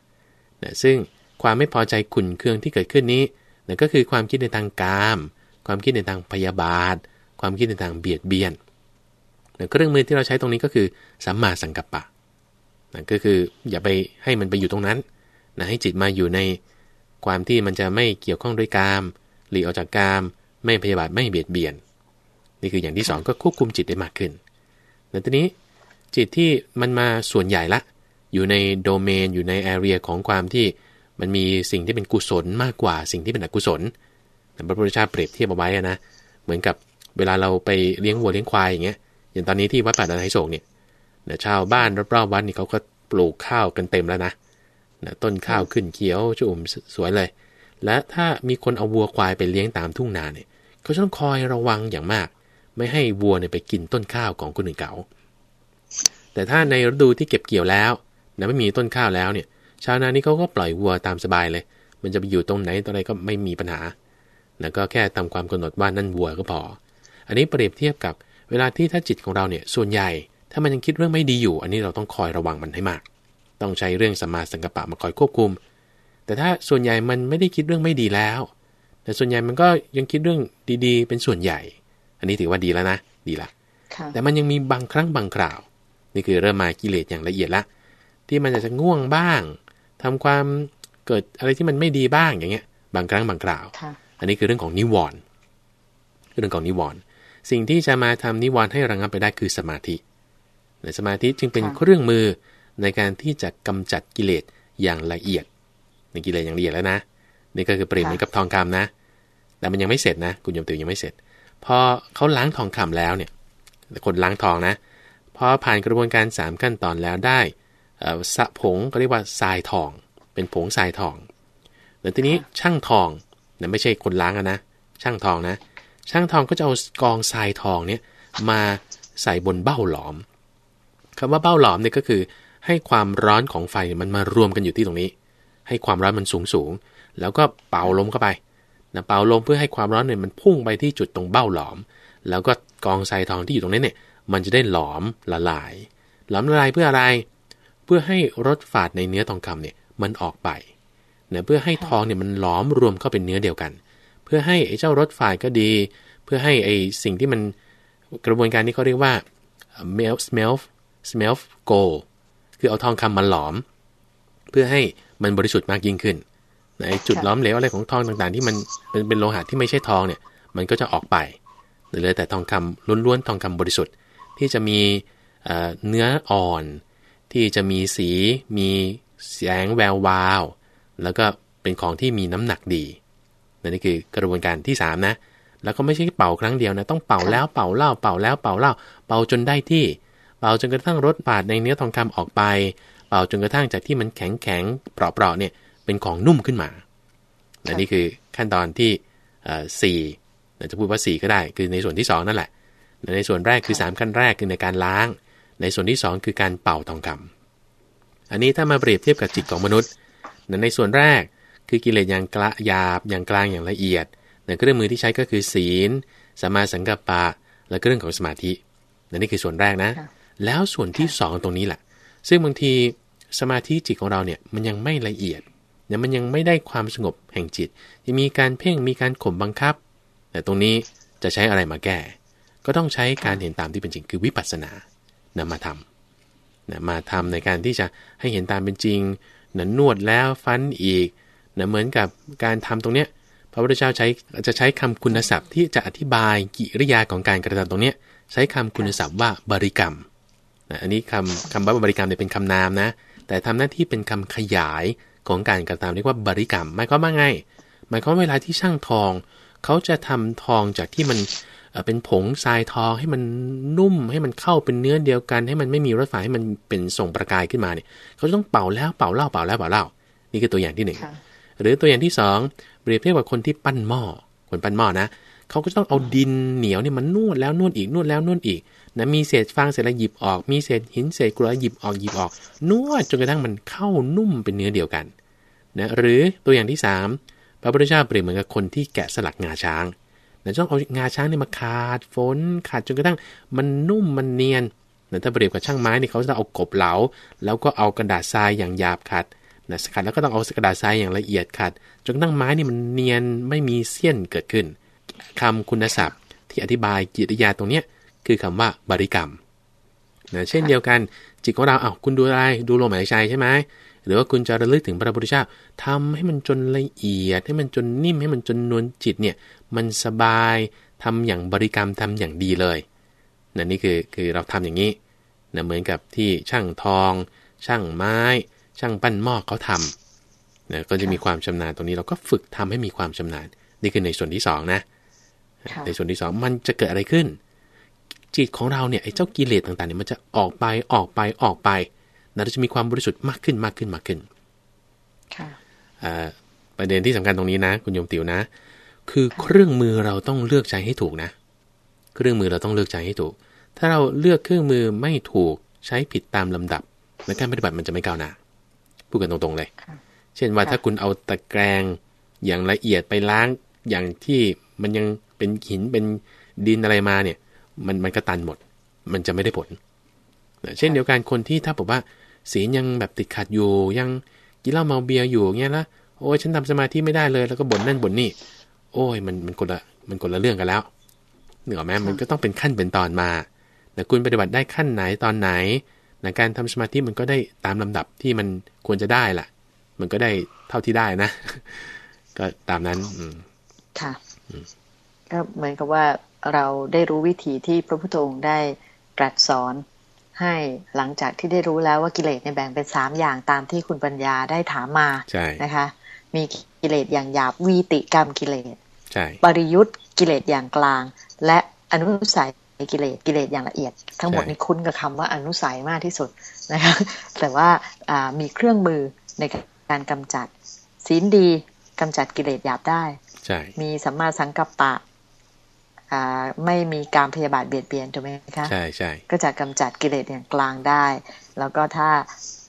นะซึ่งความไม่พอใจขุนเคืองที่เกิดขึ้นนี้นั่นก็คือความคิดในทางกาม ความคิดในทางพยาบาท ความคิดในทางเบียดเบียนนะเครื่องมือที่เราใช้ตรงนี้ก็คือสัมมาสังกัปปะนะก็คืออย่าไปให้มันไปอยู่ตรงนั้นนะให้จิตมาอยู่ในความที่มันจะไม่เกี่ยวข้องด้วยกาม หลีกออกจากกาม ไม่พยาบาทไม่เบียดเบียน นี่คืออย่างที่ 2 ก็ควบคุมจิตได้มากขึ้นแต่ทีนี้ จิตที่มันมาส่วนใหญ่ละ อยู่ในโดเมนอยู่ในแอเรียของความที่มันมีสิ่งที่เป็นกุศลมากกว่าสิ่งที่เป็นอกุศลพระพุทธเจ้าเปรียบเทียบเอาไว้นะ เหมือนกับเวลาเราไปเลี้ยงวัวเลี้ยงควายอย่างเงี้ย อย่างตอนนี้ที่วัดป่าดอนไฮโศกเนี่ยชาวบ้านรอบๆวัดนี่เขาก็ปลูกข้าวกันเต็มแล้วนะนะ ต้นข้าวขึ้นเขียวชุ่มสวยเลย และถ้ามีคนเอาวัวควายไปเลี้ยงตามทุ่งนาเนี่ยเขาต้องคอยระวังอย่างมาก ไม่ให้วัวเนี่ยไปกินต้นข้าวของคนอื่นเขา แต่ถ้าในฤดูที่เก็บเกี่ยวแล้วนะไม่มีต้นข้าวแล้วเนี่ย ชาวนานี่เขาก็ปล่อยวัวตามสบายเลย มันจะไปอยู่ตรงไหนตรงไหนก็ไม่มีปัญหานะก็แค่ทำความกำหนดว่านั่นวัวก็พอ อันนี้เปรียบเทียบกับเวลาที่ถ้าจิตของเราเนี่ยส่วนใหญ่ ถ้ามันยังคิดเรื่องไม่ดีอยู่ อันนี้เราต้องคอยระวังมันให้มาก ต้องใช้เรื่องสมาสังกปะมาคอยควบคุม แต่ถ้าส่วนใหญ่มันไม่ได้คิดเรื่องไม่ดีแล้ว แต่ส่วนใหญ่มันก็ยังคิดเรื่องดีๆ เป็นส่วนใหญ่ อันนี้ถือว่าดีแล้วนะ ดีละแต่มันยังมีบางครั้งบางคราว นี่คือเริ่มมากิเลสอย่างละเอียดละ ที่มันจะง่วงบ้างทำความเกิดอะไรที่มันไม่ดีบ้างอย่างเงี้ย บางครั้งบางคราว อันนี้คือเรื่องของนิวรณ์เรื่องของนิวรณ์สิ่งที่จะมาทำนิวรณ์ให้ระงับไปได้คือสมาธิในสมาธิจึงเป็นเครื่องมือในการที่จะกำจัดกิเลสอย่างละเอียด ในกิเลสอย่างละเอียดแล้วนะ นี่ก็คือเปรียบเหมือนกับทองคำนะ แต่มันยังไม่เสร็จนะ คุณยมติวยังไม่เสร็จ พอเขาล้างทองคำแล้วเนี่ย คนล้างทองนะ พอผ่านกระบวนการ 3 ขั้นตอนแล้วได้สะผงก็เรียกว่าทรายทอง เป็นผงทรายทองแล้วทีนี้ช่างทองนะไม่ใช่คนล้างนะช่างทองนะ ช่างทองก็จะเอากองทรายทองเนี่ยมาใส่บนเบ้าหลอมคำว่าเบ้าหลอมเนี่ยก็คือ ให้ความร้อนของไฟมันมารวมกันอยู่ที่ตรงนี้ ให้ความร้อนมันสูงสูงแล้วก็เป่าลมเข้าไปนะเป่าลมเพื่อให้ความร้อนเนี่ยมันพุ่งไปที่จุดตรงเบ้าหลอม แล้วก็กองทรายทองที่อยู่ตรงนี้เนี่ย มันจะได้หลอมละลาย หลอมละลายเพื่ออะไร เพื่อให้รสฝาดในเนื้อทองคำเนี่ยมันออกไปเนี่ยเพื่อให้ทองเนี่ยมันหลอมรวมเข้าเป็นเนื้อเดียวกัน เพื่อให้ไอ้เจ้ารสฝาดก็ดี เพื่อให้ไอ้สิ่งที่มันกระบวนการนี้เขาเรียกว่า melt smell smell gold คือเอาทองคำมาหลอม เพื่อให้มันบริสุทธิ์มากยิ่งขึ้นในจุดล้อมเหลวอะไรของทองต่างๆ ที่มันเป็นเป็นโลหะที่ไม่ใช่ทองเนี่ย มันก็จะออกไปเหลือแต่ทองคำล้วนๆทองคำบริสุทธิ์ ที่จะมีเนื้ออ่อน ที่จะมีสีมีแสงแวววาว แล้วก็เป็นของที่มีน้ำหนักดีนี่คือกระบวนการที่3นะแล้วก็ไม่ใช่เป่าครั้งเดียวนะต้องเป่าแล้วเป่าเล่าเป่าแล้วเป่าเล่า เป่าจนได้ที่ เป่าจนกระทั่งรสปาดในเนื้อทองคำออกไป เป่าจนกระทั่งจากที่มันแข็งแข็งเปราะๆเนี่ยเป็นของนุ่มขึ้นมาและนี่คือขั้นตอนที่สี่จะพูดว่า 4 ก็ได้ คือในส่วนที่ 2 นั่นแหละ ในส่วนแรกคือ 3 ขั้นแรกคือในการล้าง ในส่วนที่ 2 คือการเป่าทองคำอันนี้ถ้ามาเปรียบเทียบกับจิตของมนุษย์ ในส่วนแรกคือกิเลสอย่างกละยาบอย่างกลางอย่างละเอียดเครื่องมือที่ใช้ก็คือศีลสมาสังกัปปะ และเรื่องของสมาธินี่คือส่วนแรกนะ แล้วส่วนที่ 2 ตรงนี้แหละ ซึ่งบางทีสมาธิจิตของเราเนี่ยมันยังไม่ละเอียดเนี่ยมันยังไม่ได้ความสงบแห่งจิตยังมีการเพ่งมีการข่มบังคับ แต่ตรงนี้จะใช้อะไรมาแก้ ก็ต้องใช้การเห็นตามที่เป็นจริง คือวิปัสสนานำมาทำนะมาทำในการที่จะให้เห็นตามเป็นจริงนะนวดแล้วฟันอีกนะเหมือนกับการทำตรงเนี้ยพระพุทธเจ้าใช้จะใช้คำคุณศัพท์ที่จะอธิบายกิริยาของการกระทำตรงเนี้ยใช้คำคุณศัพท์ว่าบริกรรมนะอันนี้คำคำว่าบริกรรมเนี่ยเป็นคำนามนะ แต่ทำหน้าที่เป็นคำขยายของการกระทำเรียกว่าบริกรรมหมายความว่าไงหมายความว่าเวลาที่ช่างทอง เขาจะทำทองจากที่มัน เป็นผงทรายทองให้มันนุ่มให้มันเข้าเป็นเนื้อเดียวกัน ให้มันไม่มีรสฝาให้มันเป็นส่งประกายขึ้นมาเนี่ยเขาต้องเป่าแล้วเป่าเล่าเป่าแล้วเป่าเล่า นี่คือตัวอย่างที่หนึ่งหรือตัวอย่างที่สองเปรียบเทียบกับคนที่ปั้นหม้อคนปั้นหม้อนะเขาก็ต้องเอาดินเหนียวเนี่ยมันนวดแล้วนวดอีกนวดแล้วนวดอีกนะมีเศษฟางเศษอะไรหยิบออกมีเศษหินเศษกรวดหยิบออกหยิบออก นวดจนกระทั่งมันเข้านุ่มเป็นเนื้อเดียวกันนะหรือตัวอย่างที่ 3 พระพุทธเจ้าเปรียบเหมือนกับคนที่แกะสลักงาช้าง นะต้องเอางาช้างเนี่ยมาขาดฝนขาดจนกระทั่งมันนุ่มมันเนียนนะถ้าเปรียบกับช่างไม้นี่เขาจะเอากบเหลา แล้วก็เอากระดาษทรายอย่างหยาบขัดนะขัดแล้วก็ต้องเอากระดาษทรายอย่างละเอียดขัดจนกระทั่งไม้นี่มันเนียนไม่มีเสี้ยนเกิดขึ้นคำคุณศัพท์ที่อธิบายกิริยาตรงเนี้ยคือคำว่าบริกรรมนะเช่นเดียวกันจิตของเราเอา้าคุณดูอะไรดูลมหายใจใช่ไหม หรือว่าคุณจะระลึกถึงพระพุทธเจ้าทำให้มันจนละเอียด ให้มันจนนิ่มให้มันจนนวลจิตเนี่ยมันสบายทำอย่างบริกรรมทำอย่างดีเลยนั่นนี่คือคือเราทำอย่างนี้นะเหมือนกับที่ช่างทอง ช่างไม้ ช่างปั้นหม้อเขาทำนะก็จะมีความชำนาญตรงนี้เราก็ฝึกทำให้มีความชำนาญ นี่คือในส่วนที่2นะในส่วนที่ 2 มันจะเกิดอะไรขึ้น จิตของเราเนี่ยไอ้เจ้ากิเลสต่างๆเนี่ยมันจะออกไปออกไปออกไป เราจะมีความบริสุทธิ์มากขึ้นมากขึ้นมากขึ้นค่ะประเด็นที่สำคัญตรงนี้นะ คุณโยมติวนะ คือเครื่องมือเราต้องเลือกใช้ให้ถูกนะ เครื่องมือเราต้องเลือกใช้ให้ถูก ถ้าเราเลือกเครื่องมือไม่ถูกใช้ผิดตามลำดับในการปฏิบัติมันจะไม่ก้าวหน้าพูดกันตรงๆเลย เช่นว่าถ้าคุณเอาตะแกรงอย่างละเอียดไปล้างอย่างที่มันยังเป็นหินเป็นดินอะไรมาเนี่ย มันมันก็ตันหมด มันจะไม่ได้ผล เช่นเดียวกันคนที่ถ้าบอกว่า ศีลยังแบบติดขัดอยู่ ยังกินเหล้าเมาเบียร์อยู่เงี้ยละโอ้ยฉันทำสมาธิไม่ได้เลยแล้วก็บ่นนั่นบ่นนี่ โอ้ยมันมันคนละมันคนละเรื่องกันแล้วเหนือแม้มันก็ต้องเป็นขั้นเป็นตอนมาแต่คุณปฏิบัติได้ขั้นไหนตอนไหนในการทำสมาธิมันก็ได้ตามลำดับที่มันควรจะได้ล่ะ มันก็ได้เท่าที่ได้นะ ก็ตามนั้น อืค่ะก็เหมือนกับว่าเราได้รู้วิธีที่พระพุทธองค์ได้ตรัสสอน ให้หลังจากที่ได้รู้แล้วว่ากิเลสในแบ่งเป็นสามอย่างตามที่คุณปัญญาได้ถามมานะคะ มีกิเลสอย่างหยาบวีติกรรมกิเลสปริยุทธกิเลสอย่างกลาง และอนุสัยกิเลสกิเลสอย่างละเอียด ทั้งหมดนี้คุ้นกับคำว่าอนุสัยมากที่สุดนะคะแต่ว่ามีเครื่องมือในการกำจัดศีลดีกำจัดกิเลสหยาบได้มีสัมมาสังกัปปะ ไม่มีการพยาบาทเบียดเบียนถูกไหมคะใช่ใช่ก็จะกำจัดกิเลสอย่างกลางได้ แล้วก็ถ้า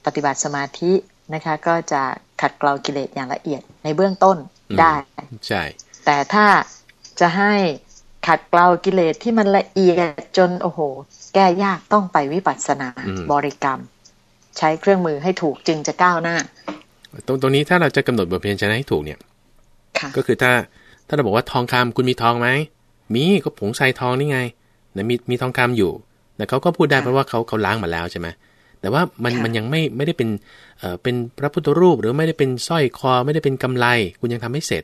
ปฏิบัติสมาธินะคะ ก็จะขัดเกลากิเลสอย่างละเอียดในเบื้องต้นได้ใช่แต่ถ้าจะให้ขัดเกลากิเลสที่มันละเอียดจนโอ้โห แก้ยากต้องไปวิปัสสนาบริกรรม ใช้เครื่องมือให้ถูกจึงจะก้าวหน้า ตรงตรงนี้ถ้าเราจะกำหนดบทเพียนชนะให้ถูกเนี่ย ก็คือถ้าถ้าเราบอกว่าทองคำคุณมีทองไหม มีก็ผงใส่ทองนี่ไงนะมีมีทองคำอยู่แต่เขาก็พูดได้เพราะว่าเขาเขาล้างมาแล้วใช่ไหมแต่ว่ามันมันยังไม่ไม่ได้เป็นเอ่อเป็นพระพุทธรูปหรือไม่ได้เป็นสร้อยคอ ไม่ได้เป็นกำไลคุณยังทำไม่เสร็จ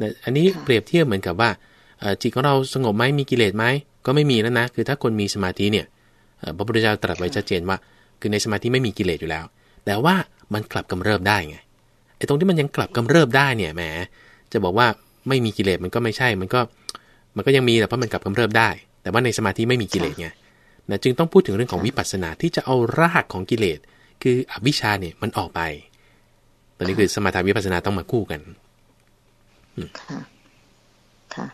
นะอันนี้เปรียบเทียบเหมือนกับว่าจิตของเราสงบไหมมีกิเลสไหมก็ไม่มีแล้วนะ คือถ้าคนมีสมาธิเนี่ยพระพุทธเจ้าตรัสไว้ชัดเจนว่า คือในสมาธิไม่มีกิเลสอยู่แล้ว แต่ว่ามันกลับกำเริบได้ไงไอ้ตรงที่มันยังกลับกำเริบได้เนี่ยแหมจะบอกว่าไม่มีกิเลสมันก็ไม่ใช่ มันก็ มันก็ยังมีแต่เพราะมันกลับกำเริบได้ แต่ว่าในสมาธิไม่มีกิเลสไงนะจึงต้องพูดถึงเรื่องของวิปัสสนาที่จะเอารากของกิเลส คืออวิชชาเนี่ยมันออกไป ตอนนี้คือสมาธิวิปัสสนาต้องมาคู่กันค่ะค่ะ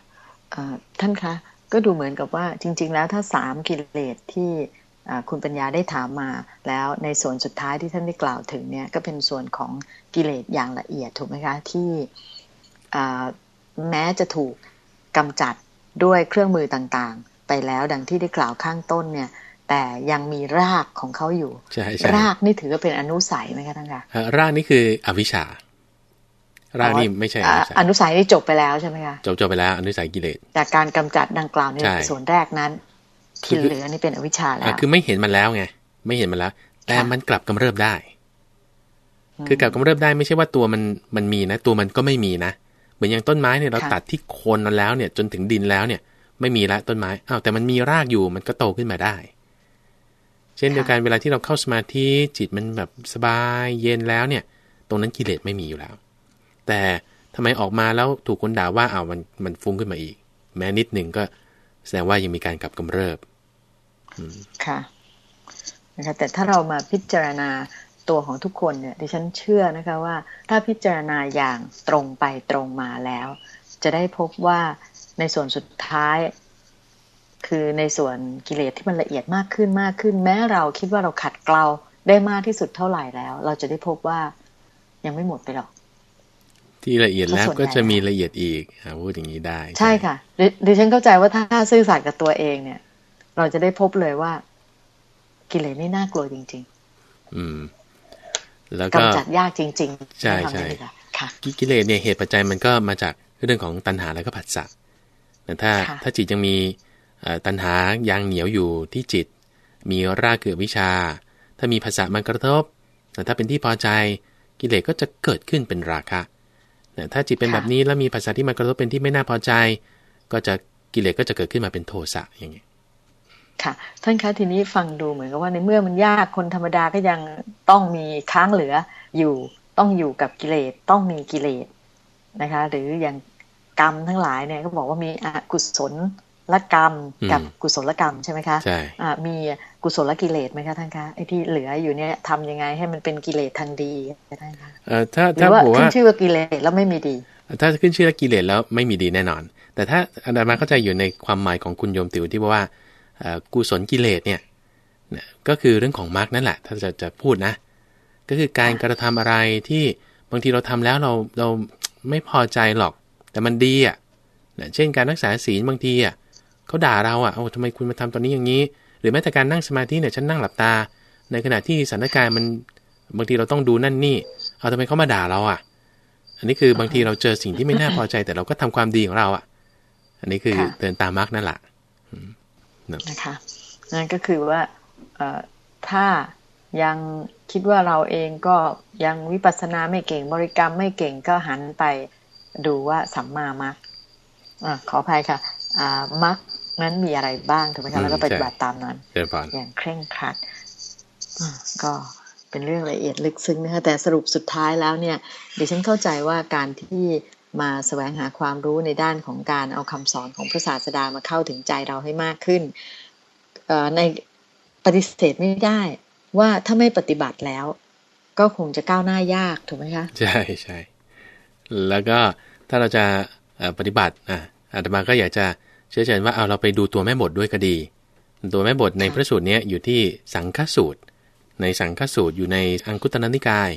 ท่านคะก็ดูเหมือนกับว่าจริง ๆ แล้วถ้าสามกิเลสที่คุณปัญญาได้ถามมาแล้วในส่วนสุดท้ายที่ท่านได้กล่าวถึงเนี่ยก็เป็นส่วนของกิเลสอย่างละเอียดถูกไหมคะที่แม้จะถูกกำจัด ด้วยเครื่องมือต่างๆ ไปแล้วดังที่ได้กล่าวข้างต้นเนี่ย แต่ยังมีรากของเขาอยู่ใช่ใช่รากนี่ถือว่าเป็นอนุสัยไหมคะท่านคะรากนี่คืออวิชชารากนี่ไม่ใช่อนุสัยนี่จบไปแล้วใช่ไหมคะจบจบไปแล้วอนุสัยกิเลสจากการกำจัดดังกล่าวในส่วนแรกนั้นที่เหลือนี่เป็นอวิชชาแล้วคือไม่เห็นมันแล้วไงไม่เห็นมันแล้ว แต่มันกลับกำเริบได้ คือกลับกำเริบได้ไม่ใช่ว่าตัวมันมันมีนะ ตัวมันก็ไม่มีนะ เหมือนอย่างต้นไม้เนี่ยเราตัดที่โคนนั้นแล้วเนี่ยจนถึงดินแล้วเนี่ย ไม่มีละต้นไม้อ้าวแต่มันมีรากอยู่มันก็โตขึ้นมาได้ เช่นเดียวกันเวลาที่เราเข้าสมาธิจิตมันแบบสบายเย็นแล้วเนี่ย ตรงนั้นกิเลสไม่มีอยู่แล้ว แต่ทำไมออกมาแล้วถูกคนด่าว่าอ้าวมันมันฟุ้งขึ้นมาอีก แม้นิดหนึ่งก็แสดงว่ายังมีการกลับกำเริบค่ะนะคะแต่ถ้าเรามาพิจารณา ตัวของทุกคนเนี่ยดิฉันเชื่อนะคะว่า ถ้าพิจารณาอย่างตรงไปตรงมาแล้ว จะได้พบว่าในส่วนสุดท้าย คือในส่วนกิเลสที่มันละเอียดมากขึ้นมากขึ้น แม้เราคิดว่าเราขัดเกลาได้มากที่สุดเท่าไหร่แล้ว เราจะได้พบว่ายังไม่หมดไปหรอก ที่ละเอียดแล้วก็จะมีละเอียดอีกพูดอย่างนี้ได้ ใช่ค่ะดิฉันเข้าใจว่าถ้าซื่อสัตย์กับตัวเองเนี่ย เราจะได้พบเลยว่า กิเลสนี่น่ากลัวจริง ๆ อืม แล้วก็กำจัดยากจริง ๆ ใช่ใช่ค่ะกิเลสเนี่ยเหตุปัจจัยมันก็มาจากเรื่องของตัณหาแล้วก็ผัสสะแต่ถ้าถ้าจิตยังมีตัณหายางเหนียวอยู่ที่จิต มีรากเกิดวิชา ถ้ามีภาษามันกระทบ แต่ถ้าเป็นที่พอใจกิเลสก็จะเกิดขึ้นเป็นราคะแต่ถ้าจิตเป็นแบบนี้แล้วมีภาษาที่มันกระทบเป็นที่ไม่น่าพอใจ ก็จะกิเลสก็จะเกิดขึ้นมาเป็นโทสะอย่างนี้ ค่ะ ท่านคะทีนี้ฟังดูเหมือนกับว่าในเมื่อมันยากคนธรรมดาก็ยังต้องมีค้างเหลืออยู่ต้องอยู่กับกิเลสต้องมีกิเลสนะคะ หรืออย่างกรรมทั้งหลายเนี่ยก็บอกว่ามีอกุศลละกรรมกับกุศลกรรมใช่ไหมคะใช่มีกุศลกิเลสไหมคะท่านคะไอ้ที่เหลืออยู่เนี่ยทำยังไงให้มันเป็นกิเลสทางดีท่านคะถ้าถ้าบอกว่าขึ้นชื่อว่ากิเลสแล้วไม่มีดี ถ้าขึ้นชื่อว่ากิเลสแล้วไม่มีดีแน่นอน แต่ถ้าอาจารย์มาเข้าใจอยู่ในความหมายของคุณโยมติ๋วที่ว่า กุศลกิเลสเนี่ยก็คือเรื่องของมรรคนั่นแหละ ถ้าจะจะพูดนะ ก็คือการกระทำอะไรที่บางทีเราทำแล้วเราเราไม่พอใจหรอก แต่มันดีอะเช่นการรักษาศีลบางทีอะเขาด่าเราอะโอ้ทำไมคุณมาทำตอนนี้อย่างนี้ หรือแม้แต่การนั่งสมาธิเนี่ยฉันนั่งหลับตา ในขณะที่สถานการณ์มันบางทีเราต้องดูนั่นนี่ เอาทำไมเขามาด่าเราอะ อันนี้คือบางทีเราเจอสิ่งที่ไม่น่าพอใจ แต่เราก็ทำความดีของเราอะ อันนี้คือเดินตามมรรคนั่นแหละ นะคะนั่นก็คือว่าถ้ายังคิดว่าเราเองก็ยังวิปัสสนาไม่เก่งบริกรรมไม่เก่งก็หันไปดูว่าสัมมามัคขออภัยค่ะมัคนั้นมีอะไรบ้างถูกไหมคะแล้วก็ปฏิบัติตามนั้น อย่างเคร่งครัดก็เป็นเรื่องละเอียดลึกซึ้งนะคะแต่สรุปสุดท้ายแล้วเนี่ยดิฉันเข้าใจว่าการที่ มาสแสวงหาความรู้ในด้านของการเอาคำสอนของพระศาสดามาเข้าถึงใจเราให้มากขึ้นในปฏิเสธไม่ได้ว่าถ้าไม่ปฏิบัติแล้ว ก็คงจะก้าวหน้ายากถูกไหมคะใช่ใช่แล้วก็ถ้าเราจะปฏิบัติอะอาตมาก็อยากจะเชื่อเชิญว่าเอาเราไปดูตัวแม่บทด้วยก็ดี ตัวแม่บทในพระสูตรนี้อยู่ที่สังฆสูตร ในสังฆสูตรอยู่ในอังคุตรนิกาย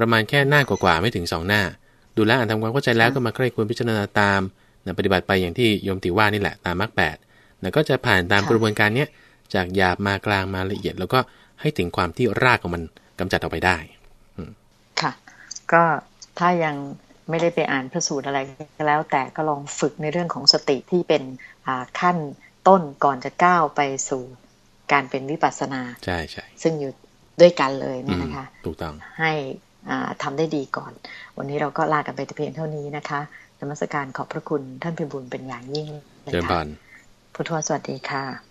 ประมาณแค่หน้ากว่าๆไม่ถึงสองหน้า ดูแลอ่านทำความเข้าใจแล้วก็มาใคร่ควรพิจารณาตามนะปฏิบัติไปอย่างที่โยมติว่านี่แหละตามมรรคแปดนะก็จะผ่านตามกระบวนการเนี้ยจากหยาบมากลางมาละเอียด แล้วก็ให้ถึงความที่รากของมันกำจัดออกไปได้ค่ะ ก็ถ้ายังไม่ได้ไปอ่านพระสูตรอะไรแล้ว แต่ก็ลองฝึกในเรื่องของสติที่เป็นขั้นต้นก่อนจะก้าวไปสู่การเป็นวิปัสสนา ใช่ใช่ซึ่งอยู่ด้วยกันเลยเนี่ยนะคะ ถูกต้องให้ ทำได้ดีก่อน วันนี้เราก็ลากันไปแต่เพียงเท่านี้นะคะนมัสการขอบพระคุณท่านพิบูลเป็นอย่างยิ่งเจริญพรพุทธวสวัสดีค่ะ